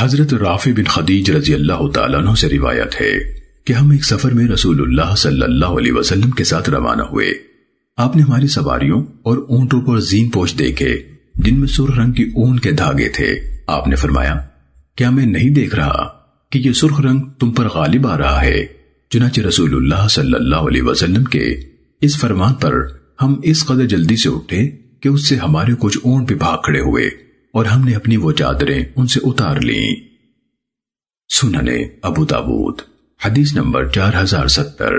حضرت رافع بن خدیج رضی اللہ تعالیٰ عنہ سے روایت ہے کہ ہم ایک سفر میں رسول اللہ صلی اللہ علیہ وسلم کے ساتھ روانہ ہوئے۔ آپ نے ہماری سواریوں اور اونٹوں پر زین پوش دیکھے، جن میں سرخ رنگ کی اون کے دھاگے تھے۔ آپ نے فرمایا، کیا میں نہیں دیکھ رہا کہ یہ سرخ رنگ تم پر غالب آ رہا ہے؟ چنانچہ رسول اللہ صلی اللہ علیہ وسلم کے اس فرمان پر ہم اس قدر جلدی سے اٹھے کہ اس سے ہمارے کچھ اونٹ بھی بھاگ کھڑے ہوئے۔ اور ہم نے اپنی وہ چادریں ان سے اتار لیں۔ سننے ابو تابوت حدیث نمبر چار ہزار ستر۔